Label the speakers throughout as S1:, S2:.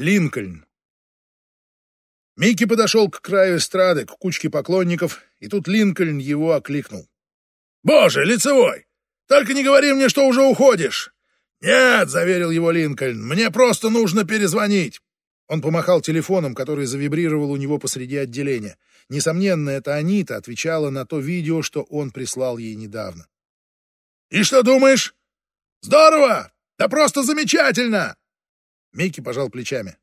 S1: Линкольн. Микки подошел к краю эстрады, к кучке поклонников, и тут Линкольн его окликнул. «Боже, лицевой! Только не говори мне, что уже уходишь!» «Нет», — заверил его Линкольн, — «мне просто нужно перезвонить». Он помахал телефоном, который завибрировал у него посреди отделения. Несомненно, это Анита отвечала на то видео, что он прислал ей недавно. «И что думаешь?» «Здорово! Да просто замечательно!» Микки пожал плечами.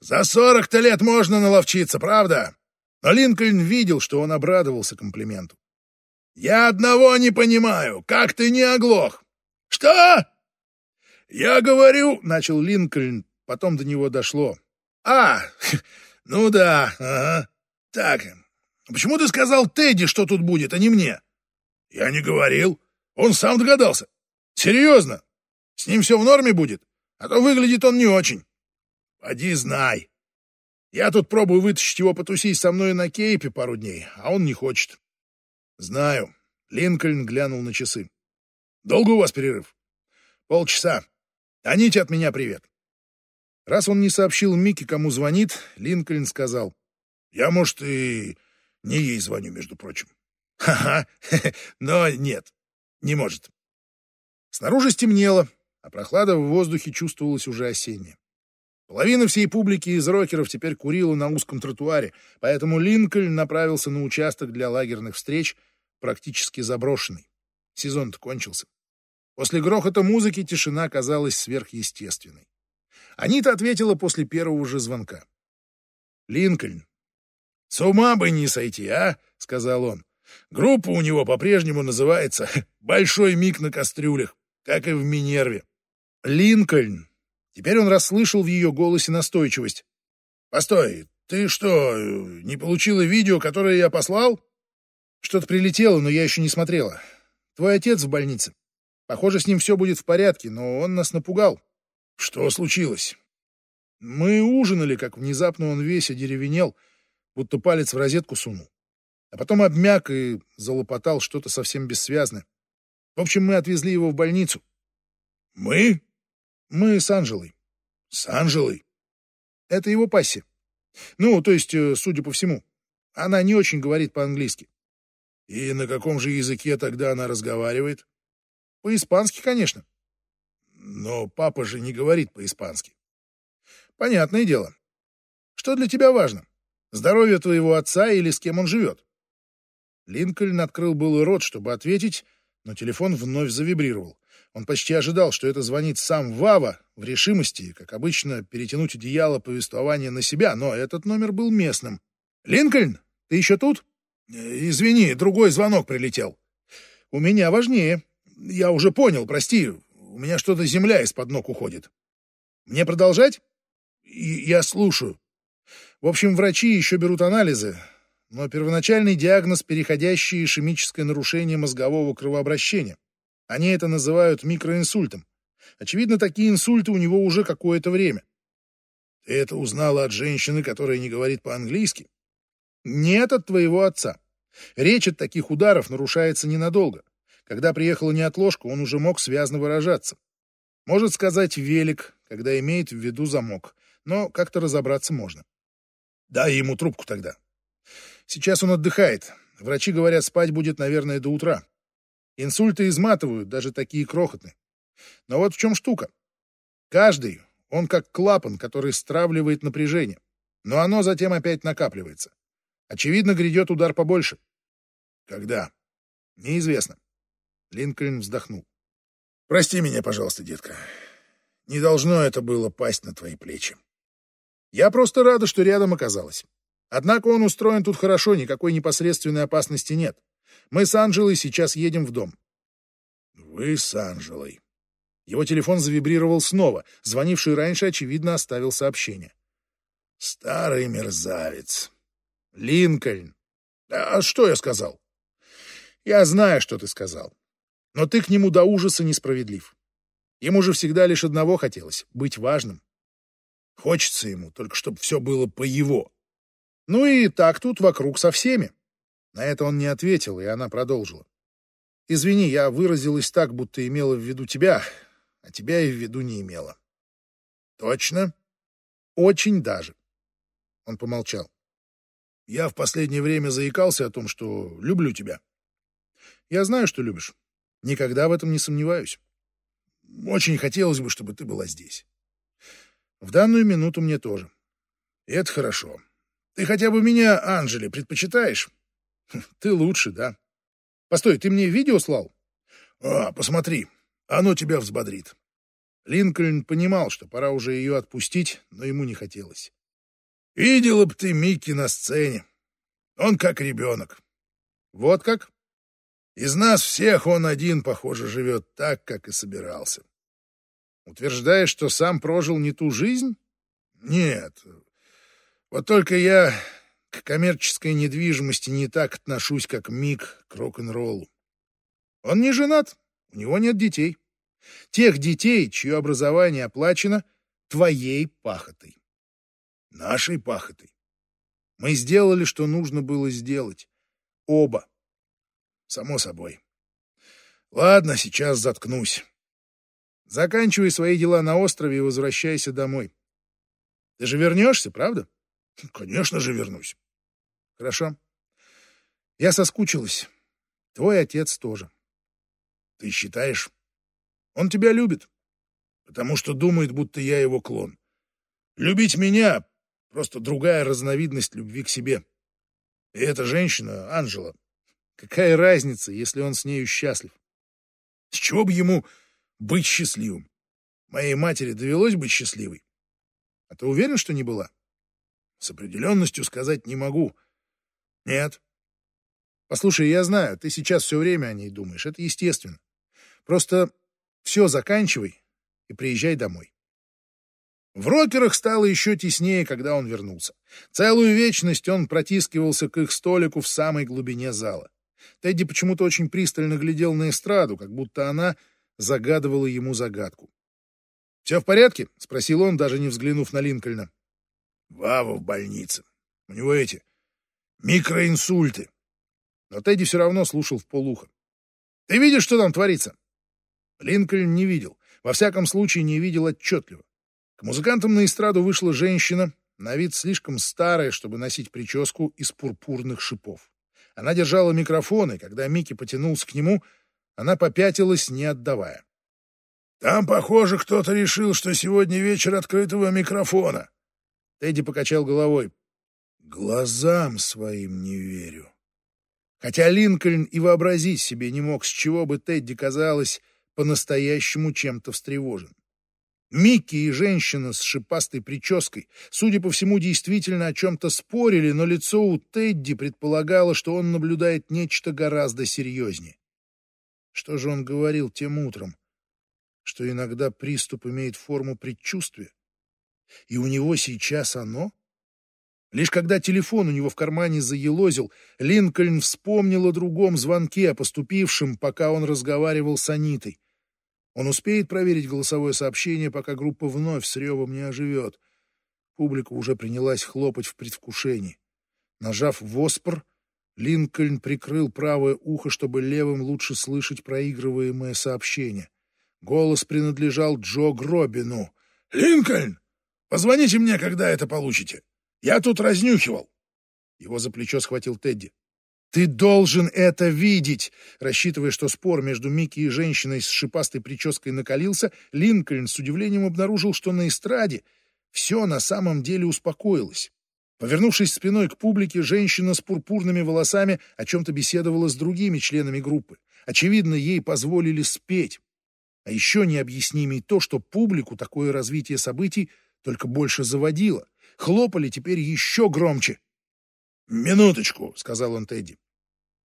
S1: «За сорок-то лет можно наловчиться, правда?» Но Линкольн видел, что он обрадовался комплименту. «Я одного не понимаю. Как ты не оглох?» «Что?» «Я говорю...» — начал Линкольн, потом до него дошло. «А, ну да, ага. Так, почему ты сказал Тедди, что тут будет, а не мне?» «Я не говорил. Он сам догадался. Серьезно. С ним все в норме будет?» А то выглядит он не очень. Поди знай. Я тут пробую вытащить его потусить со мной на кейпе пару дней, а он не хочет. Знаю. Линкольн глянул на часы. Долго у вас перерыв? Полчаса. Аните от меня привет. Раз он не сообщил Микки, кому звонит, Линкольн сказал. Я, может, и не ей звоню, между прочим. Ха-ха, но нет, не может. Снаружи стемнело, а прохлада в воздухе чувствовалась уже осенняя. Половина всей публики из рокеров теперь курила на узком тротуаре, поэтому Линкольн направился на участок для лагерных встреч, практически заброшенный. Сезон-то кончился. После грохота музыки тишина казалась сверхъестественной. Анита ответила после первого же звонка. «Линкольн, с ума бы не сойти, а?» — сказал он. «Группа у него по-прежнему называется «Большой миг на кастрюлях», как и в Минерве. Линкольн. Теперь он расслышал в ее голосе настойчивость. «Постой, ты что, не получила видео, которое я послал?» «Что-то прилетело, но я еще не смотрела. Твой отец в больнице. Похоже, с ним все будет в порядке, но он нас напугал». «Что случилось?» «Мы ужинали, как внезапно он весь одеревенел, будто палец в розетку сунул. А потом обмяк и залопотал что-то совсем бессвязное. В общем, мы отвезли его в больницу». «Мы?» Мы с Анжелой. С Анжелой? Это его пассия. Ну, то есть, э, судя по всему. Она не очень говорит по-английски. И на каком же языке тогда она разговаривает? По-испански, конечно. Но папа же не говорит по-испански. Понятное дело. Что для тебя важно? Здоровье твоего отца или с кем он живет? Линкольн открыл был рот, чтобы ответить, но телефон вновь завибрировал. Он почти ожидал, что это звонит сам Вава в решимости, как обычно, перетянуть одеяло повествования на себя, но этот номер был местным. «Линкольн, ты еще тут?» «Э, «Извини, другой звонок прилетел». «У меня важнее. Я уже понял, прости. У меня что-то земля из-под ног уходит. Мне продолжать?» «Я слушаю». В общем, врачи еще берут анализы, но первоначальный диагноз — переходящее ишемическое нарушение мозгового кровообращения. Они это называют микроинсультом. Очевидно, такие инсульты у него уже какое-то время. Ты это узнала от женщины, которая не говорит по-английски? Нет, от твоего отца. Речь от таких ударов нарушается ненадолго. Когда приехала неотложка, он уже мог связно выражаться. Может сказать «велик», когда имеет в виду замок, но как-то разобраться можно. Дай ему трубку тогда. Сейчас он отдыхает. Врачи говорят, спать будет, наверное, до утра. Инсульты изматывают, даже такие крохотные. Но вот в чем штука. Каждый, он как клапан, который стравливает напряжение. Но оно затем опять накапливается. Очевидно, грядет удар побольше. Когда? Неизвестно. Линкольн вздохнул. Прости меня, пожалуйста, детка. Не должно это было пасть на твои плечи. Я просто рада, что рядом оказалась. Однако он устроен тут хорошо, никакой непосредственной опасности нет. Мы с Анжелой сейчас едем в дом. Вы с Анжелой. Его телефон завибрировал снова. Звонивший раньше, очевидно, оставил сообщение. Старый мерзавец. Линкольн. А что я сказал? Я знаю, что ты сказал. Но ты к нему до ужаса несправедлив. Ему же всегда лишь одного хотелось — быть важным. Хочется ему, только чтобы все было по его. Ну и так тут вокруг со всеми. На это он не ответил, и она продолжила. «Извини, я выразилась так, будто имела в виду тебя, а тебя и в виду не имела». «Точно?» Очень даже. Он помолчал. Я в последнее время заикался о том, что люблю тебя. Я знаю, что любишь. Никогда в этом не сомневаюсь. Очень хотелось бы, чтобы ты была здесь. В данную минуту мне тоже. Это хорошо. Ты хотя бы меня, Анжели, предпочитаешь? Ты лучше, да? Постой, ты мне видео слал? А, посмотри, оно тебя взбодрит. Линкольн понимал, что пора уже ее отпустить, но ему не хотелось. Видела б ты Микки на сцене. Он как ребенок. Вот как? Из нас всех он один, похоже, живет так, как и собирался. Утверждаешь, что сам прожил не ту жизнь? Нет. Вот только я коммерческой недвижимости не так отношусь, как Мик к рок-н-роллу. Он не женат, у него нет детей. Тех детей, чье образование оплачено твоей пахотой. Нашей пахотой. Мы сделали, что нужно было сделать. Оба. Само собой. Ладно, сейчас заткнусь. Заканчивай свои дела на острове и возвращайся домой. Ты же вернешься, правда? Конечно же вернусь. Хорошо. Я соскучилась. Твой отец тоже. Ты считаешь? Он тебя любит, потому что думает, будто я его клон. Любить меня — просто другая разновидность любви к себе. И эта женщина, Анжела, какая разница, если он с нею счастлив? С чего бы ему быть счастливым? Моей матери довелось быть счастливой. А ты уверен, что не была? С определенностью сказать не могу. Нет. Послушай, я знаю, ты сейчас все время о ней думаешь. Это естественно. Просто все заканчивай и приезжай домой. В рокерах стало еще теснее, когда он вернулся. Целую вечность он протискивался к их столику в самой глубине зала. Тедди почему-то очень пристально глядел на эстраду, как будто она загадывала ему загадку. «Все в порядке?» — спросил он, даже не взглянув на Линкольна. «Вава в больнице. У него эти микроинсульты». Но Тедди все равно слушал в полухо. «Ты видишь, что там творится?» Линкольн не видел, во всяком случае не видел отчетливо. К музыкантам на эстраду вышла женщина, на вид слишком старая, чтобы носить прическу из пурпурных шипов. Она держала микрофон, и когда Микки потянулся к нему, она попятилась, не отдавая. «Там, похоже, кто-то решил, что сегодня вечер открытого микрофона». Тедди покачал головой. «Глазам своим не верю». Хотя Линкольн и вообразить себе не мог, с чего бы Тедди казалось, по-настоящему чем-то встревожен. Микки и женщина с шипастой прической, судя по всему, действительно о чем-то спорили, но лицо у Тедди предполагало, что он наблюдает нечто гораздо серьезнее. Что же он говорил тем утром? Что иногда приступ имеет форму предчувствия? И у него сейчас оно? Лишь когда телефон у него в кармане заелозил, Линкольн вспомнил о другом звонке, поступившем, пока он разговаривал с Анитой. Он успеет проверить голосовое сообщение, пока группа вновь с ревом не оживет. Публика уже принялась хлопать в предвкушении. Нажав «Воспр», Линкольн прикрыл правое ухо, чтобы левым лучше слышать проигрываемое сообщение. Голос принадлежал Джо Гробину. «Линкольн, позвоните мне, когда это получите. Я тут разнюхивал». Его за плечо схватил Тедди. «Ты должен это видеть!» Рассчитывая, что спор между Микки и женщиной с шипастой прической накалился, Линкольн с удивлением обнаружил, что на эстраде все на самом деле успокоилось. Повернувшись спиной к публике, женщина с пурпурными волосами о чем-то беседовала с другими членами группы. Очевидно, ей позволили спеть. А еще необъяснимей то, что публику такое развитие событий только больше заводило. Хлопали теперь еще громче. «Минуточку», — сказал он Тедди.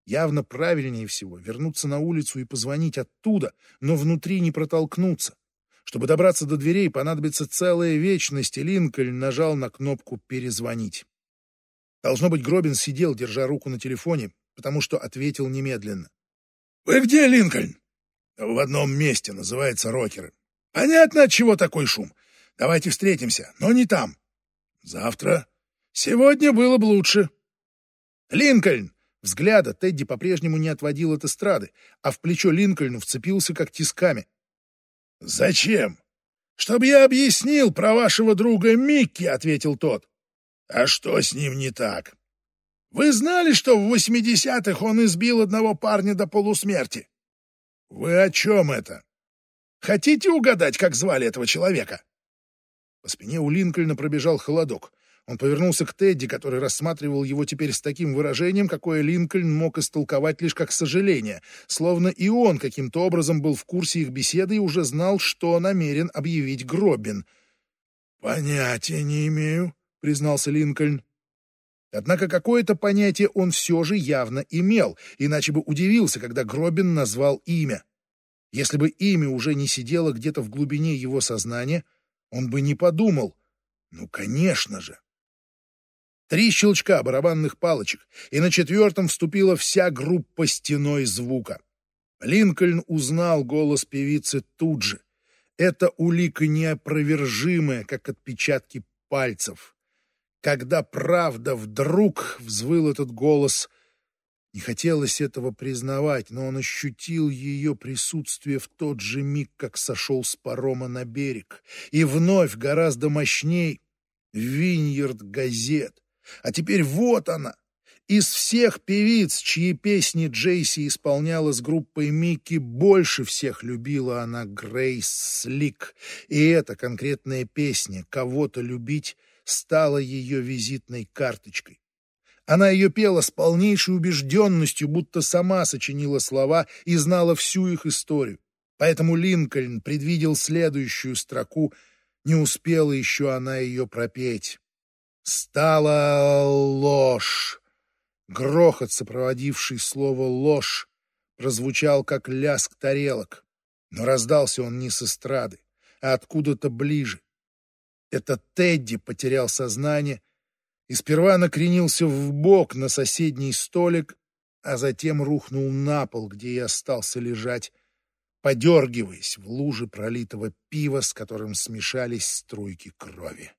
S1: Явно правильнее всего вернуться на улицу и позвонить оттуда, но внутри не протолкнуться. Чтобы добраться до дверей, понадобится целая вечность, и Линкольн нажал на кнопку «Перезвонить». Должно быть, Гробин сидел, держа руку на телефоне, потому что ответил немедленно. «Вы где, Линкольн?» «В одном месте, называется Рокеры». «Понятно, от чего такой шум. Давайте встретимся, но не там». «Завтра?» «Сегодня было бы лучше». «Линкольн!» Взгляда Тедди по-прежнему не отводил от эстрады, а в плечо Линкольну вцепился как тисками. «Зачем? «Чтоб я объяснил про вашего друга Микки», — ответил тот. «А что с ним не так?» «Вы знали, что в восьмидесятых он избил одного парня до полусмерти?» «Вы о чем это?» «Хотите угадать, как звали этого человека?» По спине у Линкольна пробежал холодок. Он повернулся к Тедди, который рассматривал его теперь с таким выражением, какое Линкольн мог истолковать лишь как сожаление, словно и он каким-то образом был в курсе их беседы и уже знал, что намерен объявить Гробин. «Понятия не имею», — признался Линкольн. Однако какое-то понятие он все же явно имел, иначе бы удивился, когда Гробин назвал имя. Если бы имя уже не сидело где-то в глубине его сознания, он бы не подумал. Ну, конечно же. Три щелчка барабанных палочек, и на четвертом вступила вся группа стеной звука. Линкольн узнал голос певицы тут же. Это улика неопровержимая, как отпечатки пальцев. Когда правда вдруг взвыл этот голос, не хотелось этого признавать, но он ощутил ее присутствие в тот же миг, как сошел с парома на берег. И вновь гораздо мощней Виньерд газет, а теперь вот она. Из всех певиц, чьи песни Джейси исполняла с группой Микки, больше всех любила она Грейс Слик. И эта конкретная песня «Кого-то любить» стала ее визитной карточкой. Она ее пела с полнейшей убежденностью, будто сама сочинила слова и знала всю их историю. Поэтому Линкольн предвидел следующую строку, не успела еще она ее пропеть. Стала ложь. Грохот, сопроводивший слово «ложь», прозвучал, как ляск тарелок. Но раздался он не с эстрады, а откуда-то ближе. Это Тедди потерял сознание и сперва накренился в бок на соседний столик, а затем рухнул на пол, где и остался лежать, подергиваясь в луже пролитого пива, с которым смешались струйки крови.